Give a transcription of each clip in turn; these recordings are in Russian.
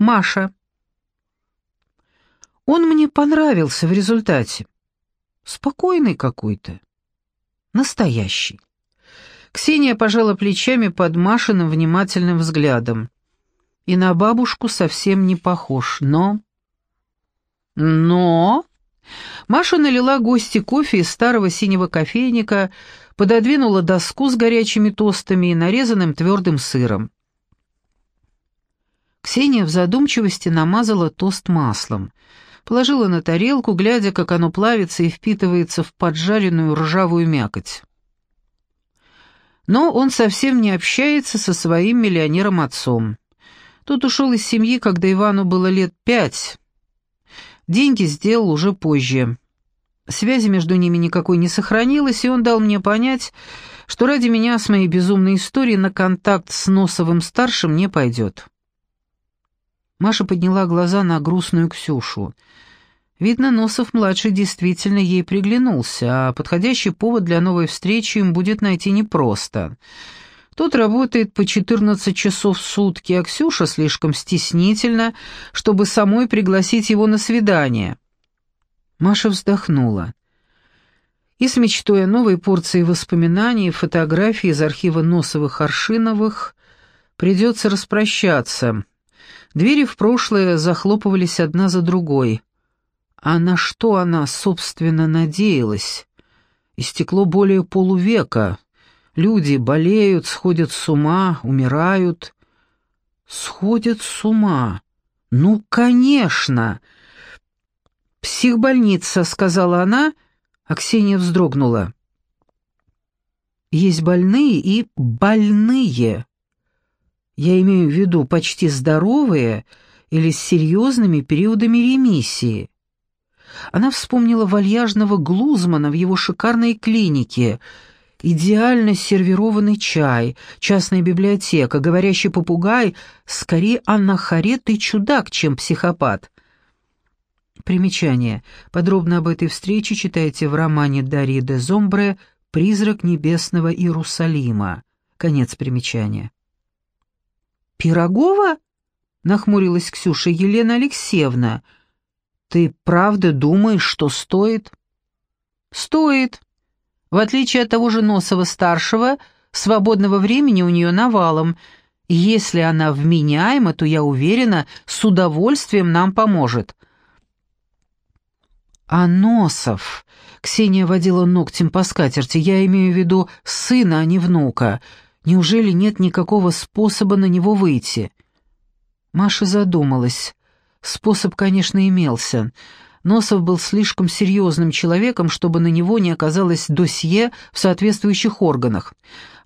Маша. Он мне понравился в результате. Спокойный какой-то. Настоящий. Ксения пожала плечами под Машиным внимательным взглядом. И на бабушку совсем не похож, но... Но... Маша налила гости кофе из старого синего кофейника, пододвинула доску с горячими тостами и нарезанным твердым сыром. Ксения в задумчивости намазала тост маслом, положила на тарелку, глядя, как оно плавится и впитывается в поджаренную ржавую мякоть. Но он совсем не общается со своим миллионером-отцом. Тот ушел из семьи, когда Ивану было лет пять. Деньги сделал уже позже. Связи между ними никакой не сохранилось, и он дал мне понять, что ради меня с моей безумной историей на контакт с Носовым-старшим не пойдет. Маша подняла глаза на грустную Ксюшу. Видно, Носов-младший действительно ей приглянулся, а подходящий повод для новой встречи им будет найти непросто. Тот работает по 14 часов в сутки, а Ксюша слишком стеснительна, чтобы самой пригласить его на свидание. Маша вздохнула. И с мечтой о новой порции воспоминаний и фотографий из архива Носовых-Аршиновых придется распрощаться — Двери в прошлое захлопывались одна за другой. А на что она, собственно, надеялась? Истекло более полувека. Люди болеют, сходят с ума, умирают. Сходят с ума. Ну, конечно. Психбольница, сказала она, а Ксения вздрогнула. Есть больные и больные. Я имею в виду почти здоровые или с серьезными периодами ремиссии. Она вспомнила вальяжного Глузмана в его шикарной клинике, идеально сервированный чай, частная библиотека, говорящий попугай, скорее анахарет и чудак, чем психопат. Примечание. Подробно об этой встрече читайте в романе Дарьи де Зомбре «Призрак небесного Иерусалима». Конец примечания. «Пирогова?» — нахмурилась Ксюша. «Елена Алексеевна, ты правда думаешь, что стоит?» «Стоит. В отличие от того же Носова-старшего, свободного времени у нее навалом. Если она вменяема, то, я уверена, с удовольствием нам поможет». «А Носов...» — Ксения водила ногтем по скатерти. «Я имею в виду сына, а не внука». Неужели нет никакого способа на него выйти? Маша задумалась. Способ, конечно, имелся. Носов был слишком серьезным человеком, чтобы на него не оказалось досье в соответствующих органах.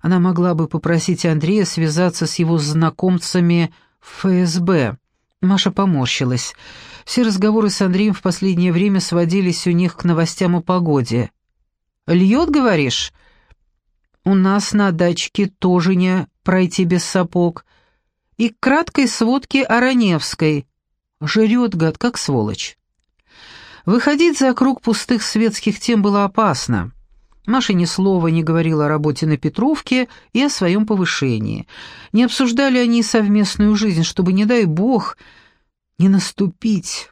Она могла бы попросить Андрея связаться с его знакомцами в ФСБ. Маша поморщилась. Все разговоры с Андреем в последнее время сводились у них к новостям о погоде. «Льет, говоришь?» У нас на дачке тоже не пройти без сапог. И к краткой сводке о Раневской. Жрет гад, как сволочь. Выходить за круг пустых светских тем было опасно. Маша ни слова не говорила о работе на Петровке и о своем повышении. Не обсуждали они совместную жизнь, чтобы, не дай бог, не наступить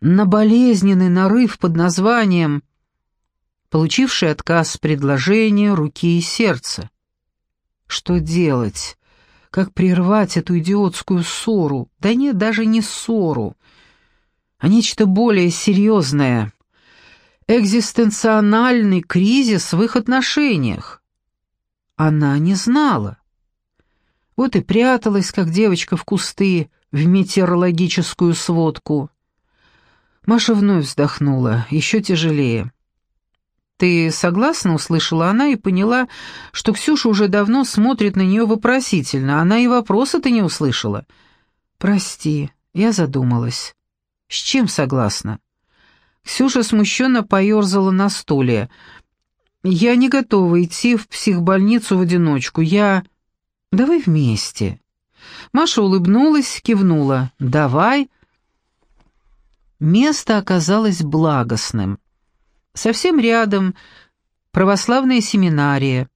на болезненный нарыв под названием получивший отказ предложения руки и сердца. Что делать? Как прервать эту идиотскую ссору? Да нет, даже не ссору, а нечто более серьезное. Экзистенциональный кризис в их отношениях. Она не знала. Вот и пряталась, как девочка в кусты, в метеорологическую сводку. Маша вновь вздохнула, еще тяжелее. «Ты согласна?» — услышала она и поняла, что Ксюша уже давно смотрит на нее вопросительно. Она и вопроса-то не услышала. «Прости, я задумалась». «С чем согласна?» Ксюша смущенно поерзала на стуле. «Я не готова идти в психбольницу в одиночку. Я...» «Давай вместе». Маша улыбнулась, кивнула. «Давай». Место оказалось благостным. Совсем рядом православная семинария,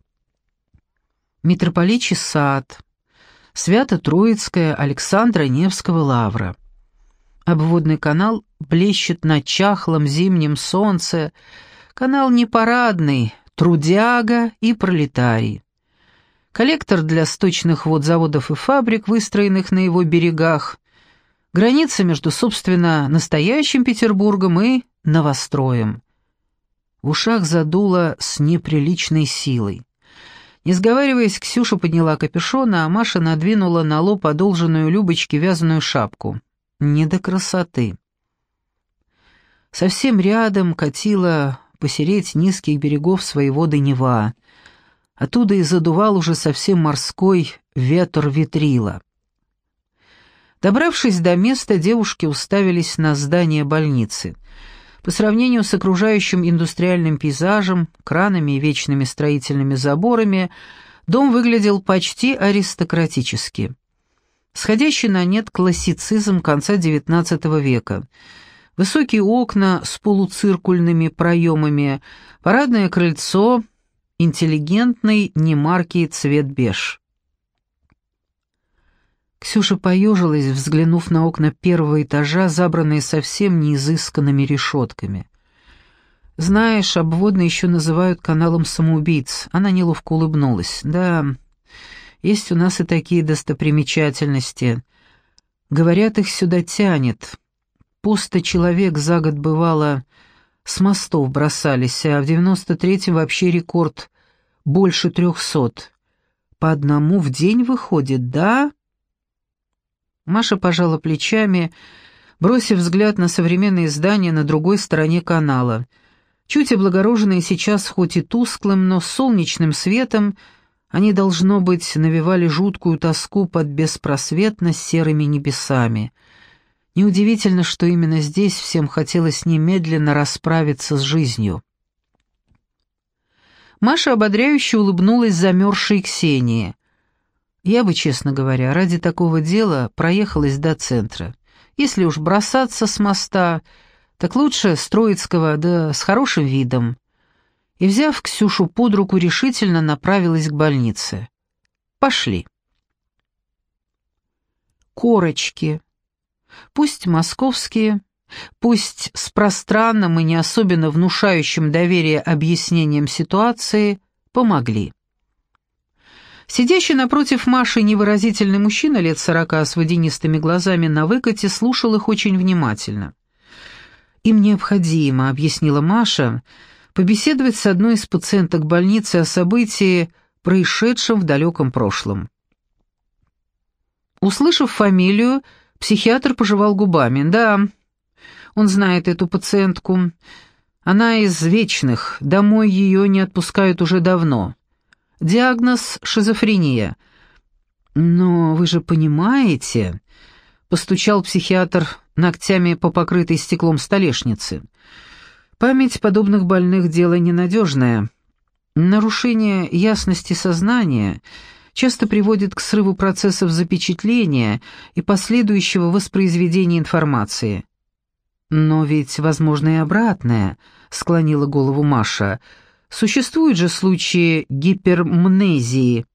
митрополичий сад, Свято-Троицкая Александра Невского лавра. Обводный канал блещет на чахлом зимнем солнце. Канал не парадный, трудяга и пролетарий. Коллектор для сточных вод заводов и фабрик, выстроенных на его берегах. Граница между, собственно, настоящим Петербургом и новостроем. В ушах задуло с неприличной силой. Не сговариваясь, Ксюша подняла капюшон, а Маша надвинула на лоб одолженную Любочке вязаную шапку. Не до красоты. Совсем рядом катила посереть низких берегов своего Нева. Оттуда и задувал уже совсем морской ветер ветрила. Добравшись до места, девушки уставились на здание больницы. По сравнению с окружающим индустриальным пейзажем, кранами и вечными строительными заборами, дом выглядел почти аристократически. Сходящий на нет классицизм конца XIX века. Высокие окна с полуциркульными проемами, парадное крыльцо, интеллигентный немаркий цвет беж. Ксюша поежилась, взглянув на окна первого этажа, забранные совсем неизысканными решетками. «Знаешь, обводный еще называют каналом самоубийц». Она неловко улыбнулась. «Да, есть у нас и такие достопримечательности. Говорят, их сюда тянет. Пусто человек за год бывало с мостов бросались, а в девяносто третьем вообще рекорд — больше трехсот. По одному в день выходит, да?» Маша пожала плечами, бросив взгляд на современные здания на другой стороне канала. Чуть облагороженные сейчас хоть и тусклым, но солнечным светом, они, должно быть, навевали жуткую тоску под беспросветно серыми небесами. Неудивительно, что именно здесь всем хотелось немедленно расправиться с жизнью. Маша ободряюще улыбнулась замерзшей Ксении. Я бы, честно говоря, ради такого дела проехалась до центра. Если уж бросаться с моста, так лучше с Троицкого, да с хорошим видом. И, взяв Ксюшу под руку, решительно направилась к больнице. Пошли. Корочки. Пусть московские, пусть с пространным и не особенно внушающим доверие объяснением ситуации, помогли. Сидящий напротив Маши невыразительный мужчина лет сорока с водянистыми глазами на выкате слушал их очень внимательно. «Им необходимо», — объяснила Маша, — «побеседовать с одной из пациенток больницы о событии, происшедшем в далеком прошлом». Услышав фамилию, психиатр пожевал губами. «Да, он знает эту пациентку. Она из вечных, домой ее не отпускают уже давно». Диагноз — шизофрения. «Но вы же понимаете...» — постучал психиатр ногтями по покрытой стеклом столешнице. «Память подобных больных — дело ненадежное. Нарушение ясности сознания часто приводит к срыву процессов запечатления и последующего воспроизведения информации». «Но ведь возможно и обратное», — склонила голову Маша, — Существуют же случаи гипермнезии.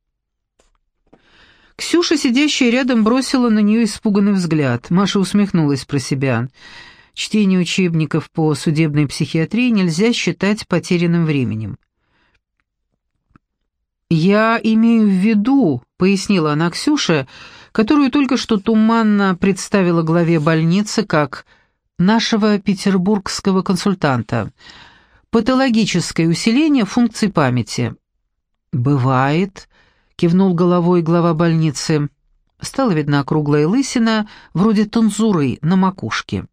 Ксюша, сидящая рядом, бросила на нее испуганный взгляд. Маша усмехнулась про себя. Чтение учебников по судебной психиатрии нельзя считать потерянным временем. «Я имею в виду», — пояснила она Ксюше, которую только что туманно представила главе больницы как нашего петербургского консультанта — патологическое усиление функций памяти. «Бывает», — кивнул головой глава больницы. Стала видна круглая лысина, вроде танзуры на макушке.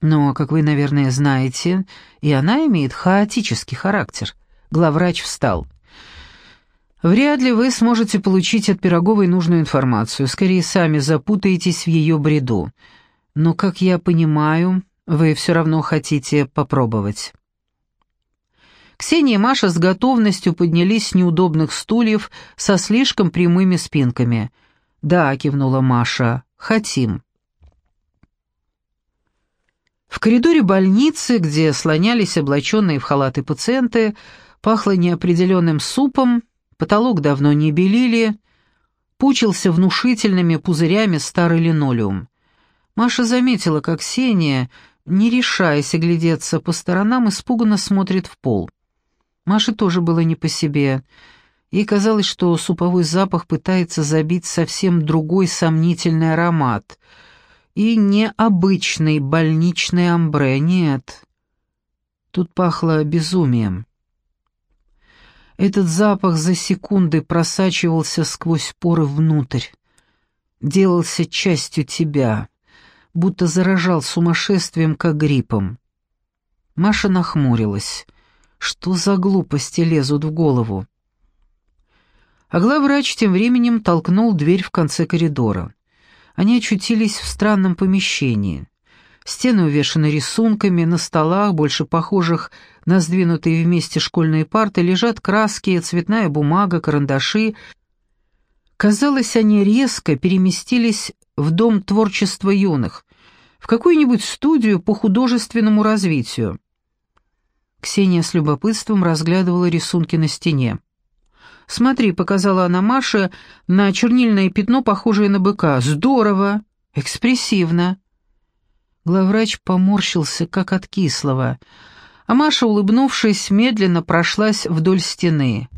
Но, как вы, наверное, знаете, и она имеет хаотический характер. Главврач встал. Вряд ли вы сможете получить от Пироговой нужную информацию, скорее сами запутаетесь в ее бреду. Но, как я понимаю, вы все равно хотите попробовать. Ксения и Маша с готовностью поднялись с неудобных стульев со слишком прямыми спинками. «Да», — кивнула Маша, — «хотим». В коридоре больницы, где слонялись облаченные в халаты пациенты, пахло неопределенным супом, потолок давно не белили, пучился внушительными пузырями старый линолеум. Маша заметила, как Ксения, не решаясь оглядеться по сторонам, испуганно смотрит в пол. Маше тоже было не по себе. Ей казалось, что суповой запах пытается забить совсем другой сомнительный аромат. И необычный больничный амбре, нет. Тут пахло безумием. Этот запах за секунды просачивался сквозь поры внутрь, делался частью тебя, будто заражал сумасшествием, как гриппом. Маша нахмурилась. Что за глупости лезут в голову? А главврач тем временем толкнул дверь в конце коридора. Они очутились в странном помещении. Стены увешаны рисунками, на столах, больше похожих на сдвинутые вместе школьные парты, лежат краски, цветная бумага, карандаши. Казалось, они резко переместились в Дом творчества юных, в какую-нибудь студию по художественному развитию. Ксения с любопытством разглядывала рисунки на стене. «Смотри», — показала она Маше на чернильное пятно, похожее на быка. «Здорово! Экспрессивно!» Главврач поморщился, как от кислого, а Маша, улыбнувшись, медленно прошлась вдоль стены.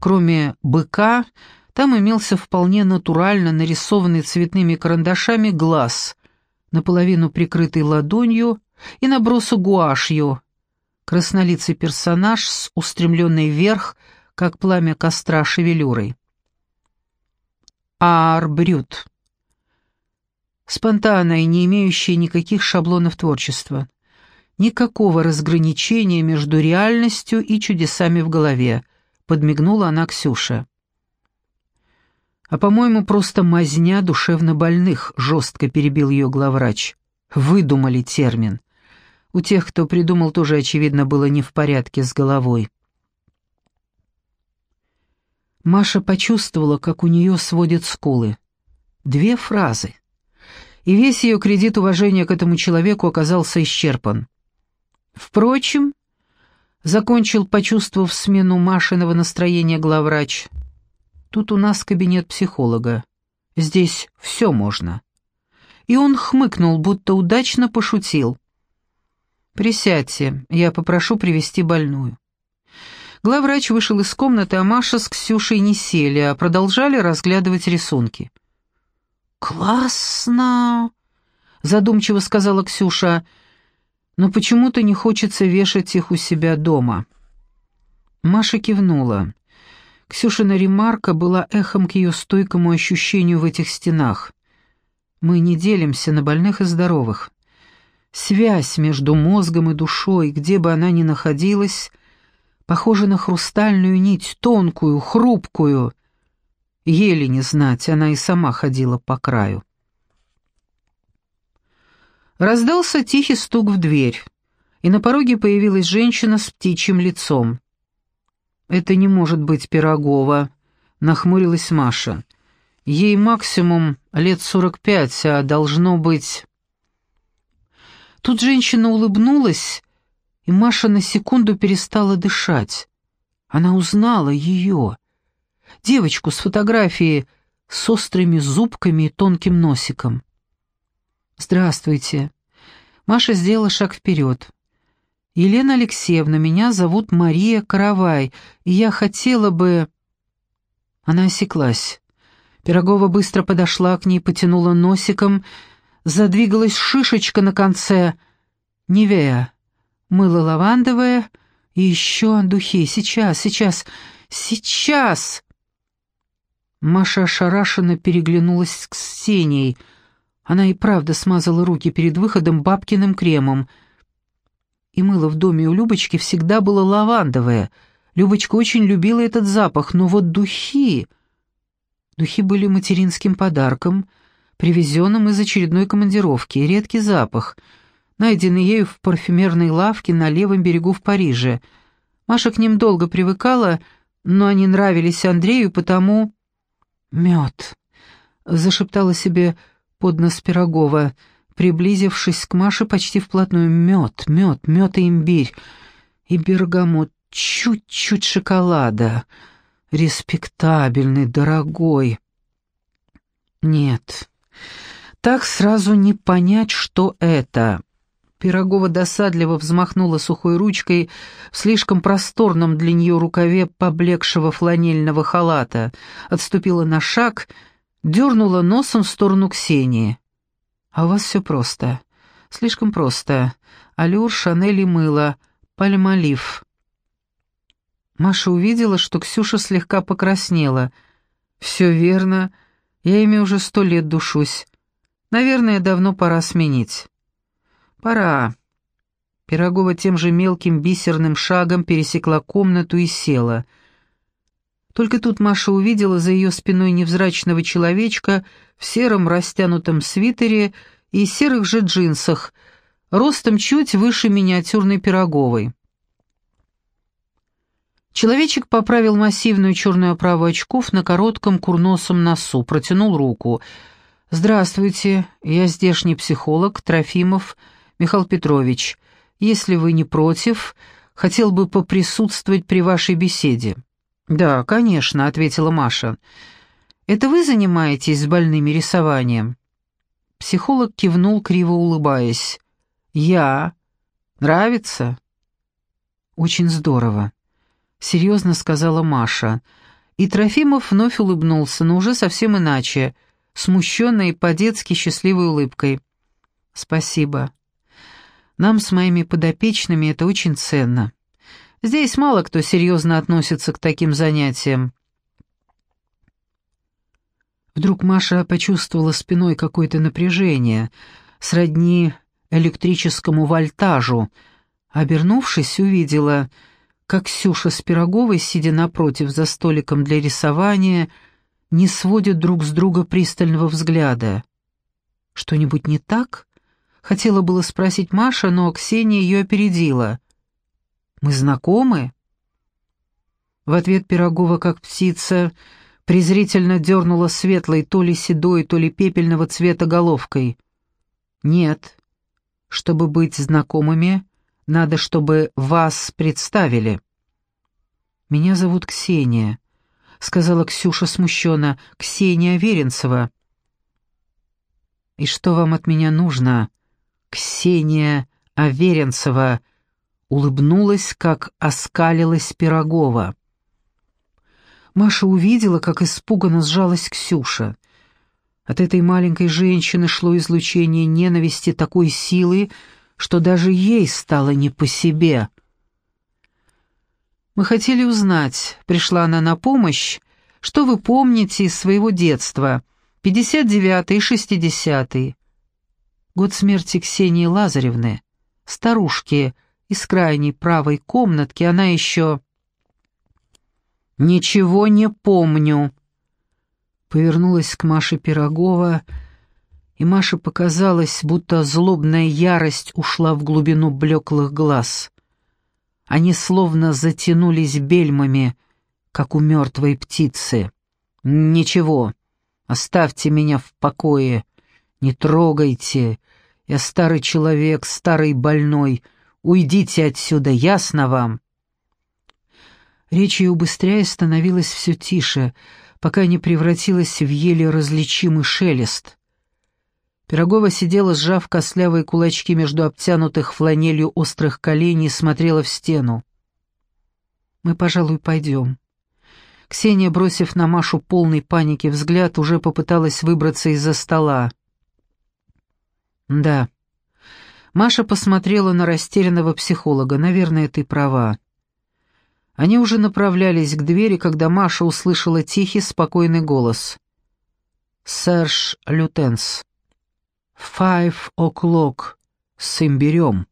Кроме быка, там имелся вполне натурально нарисованный цветными карандашами глаз, наполовину прикрытый ладонью и набросок гуашью, краснолицый персонаж с устремленной вверх, как пламя костра шевелюрой. Арбрют. Спонтанное, не имеющее никаких шаблонов творчества. Никакого разграничения между реальностью и чудесами в голове, подмигнула она Ксюша. «А, по-моему, просто мазня душевнобольных», — жестко перебил ее главврач. «Выдумали термин. У тех, кто придумал, тоже, очевидно, было не в порядке с головой». Маша почувствовала, как у нее сводят скулы. Две фразы. И весь ее кредит уважения к этому человеку оказался исчерпан. Впрочем, закончил, почувствовав смену Машиного настроения главврач, тут у нас кабинет психолога. Здесь все можно. И он хмыкнул, будто удачно пошутил. «Присядьте, я попрошу привести больную». Главврач вышел из комнаты, а Маша с Ксюшей не сели, а продолжали разглядывать рисунки. «Классно!» — задумчиво сказала Ксюша. «Но почему-то не хочется вешать их у себя дома». Маша кивнула. Ксюшина ремарка была эхом к ее стойкому ощущению в этих стенах. «Мы не делимся на больных и здоровых. Связь между мозгом и душой, где бы она ни находилась — похожа на хрустальную нить, тонкую, хрупкую. Еле не знать, она и сама ходила по краю. Раздался тихий стук в дверь, и на пороге появилась женщина с птичьим лицом. «Это не может быть Пирогова», — нахмурилась Маша. «Ей максимум лет сорок пять, а должно быть...» Тут женщина улыбнулась и Маша на секунду перестала дышать. Она узнала ее, девочку с фотографии с острыми зубками и тонким носиком. «Здравствуйте». Маша сделала шаг вперед. «Елена Алексеевна, меня зовут Мария Каравай, и я хотела бы...» Она осеклась. Пирогова быстро подошла к ней, потянула носиком, задвигалась шишечка на конце. «Невея, мыло лавандовое и еще духи. Сейчас, сейчас, сейчас!» Маша ошарашенно переглянулась с Ксенией. Она и правда смазала руки перед выходом бабкиным кремом. И мыло в доме у Любочки всегда было лавандовое. Любочка очень любила этот запах, но вот духи... Духи были материнским подарком, привезенным из очередной командировки, редкий запах — найденный ею в парфюмерной лавке на левом берегу в Париже. Маша к ним долго привыкала, но они нравились Андрею, потому... «Мед», — зашептала себе под нос Пирогова, приблизившись к Маше почти вплотную. «Мед, мед, мед и имбирь, и бергамот, чуть-чуть шоколада, респектабельный, дорогой». Нет, так сразу не понять, что это. Пирогова досадливо взмахнула сухой ручкой в слишком просторном для нее рукаве поблекшего фланельного халата, отступила на шаг, дернула носом в сторону Ксении. «А у вас все просто. Слишком просто. Алюр, Шанель и мыло. Пальмолив». Маша увидела, что Ксюша слегка покраснела. «Все верно. Я ими уже сто лет душусь. Наверное, давно пора сменить». «Пора». Пирогова тем же мелким бисерным шагом пересекла комнату и села. Только тут Маша увидела за ее спиной невзрачного человечка в сером растянутом свитере и серых же джинсах, ростом чуть выше миниатюрной Пироговой. Человечек поправил массивную черную оправу очков на коротком курносом носу, протянул руку. «Здравствуйте, я здешний психолог, Трофимов Михаил Петрович. Если вы не против, хотел бы поприсутствовать при вашей беседе». «Да, конечно», — ответила Маша. «Это вы занимаетесь с больными рисованием?» Психолог кивнул, криво улыбаясь. «Я. Нравится?» «Очень здорово. — серьезно сказала Маша. И Трофимов вновь улыбнулся, но уже совсем иначе, смущенной по-детски счастливой улыбкой. «Спасибо. Нам с моими подопечными это очень ценно. Здесь мало кто серьезно относится к таким занятиям». Вдруг Маша почувствовала спиной какое-то напряжение, сродни электрическому вольтажу. Обернувшись, увидела как Ксюша с Пироговой, сидя напротив за столиком для рисования, не сводят друг с друга пристального взгляда. «Что-нибудь не так?» — хотела было спросить Маша, но Ксения ее опередила. «Мы знакомы?» В ответ Пирогова, как птица, презрительно дернула светлой, то ли седой, то ли пепельного цвета головкой. «Нет. Чтобы быть знакомыми, надо, чтобы вас представили». «Меня зовут Ксения», — сказала Ксюша смущенно. «Ксения Веренцева». «И что вам от меня нужно?» «Ксения Аверенцева», — улыбнулась, как оскалилась Пирогова. Маша увидела, как испуганно сжалась Ксюша. От этой маленькой женщины шло излучение ненависти такой силы, что даже ей стало не по себе. «Мы хотели узнать», — пришла она на помощь, «что вы помните из своего детства, 59-й и 60-й?» Год смерти Ксении Лазаревны, старушки из крайней правой комнатки, она еще... «Ничего не помню», — повернулась к Маше Пирогова, — и Маше показалось, будто злобная ярость ушла в глубину блеклых глаз. Они словно затянулись бельмами, как у мертвой птицы. «Ничего, оставьте меня в покое, не трогайте. Я старый человек, старый больной. Уйдите отсюда, ясно вам?» Речь ее убыстряя становилась все тише, пока не превратилась в еле различимый шелест. Пирогова сидела, сжав костлявые кулачки между обтянутых фланелью острых коленей и смотрела в стену. «Мы, пожалуй, пойдем». Ксения, бросив на Машу полный паники взгляд, уже попыталась выбраться из-за стола. «Да». Маша посмотрела на растерянного психолога. «Наверное, ты права». Они уже направлялись к двери, когда Маша услышала тихий, спокойный голос. «Серж Лютенс». «Five o'clock с имбирем».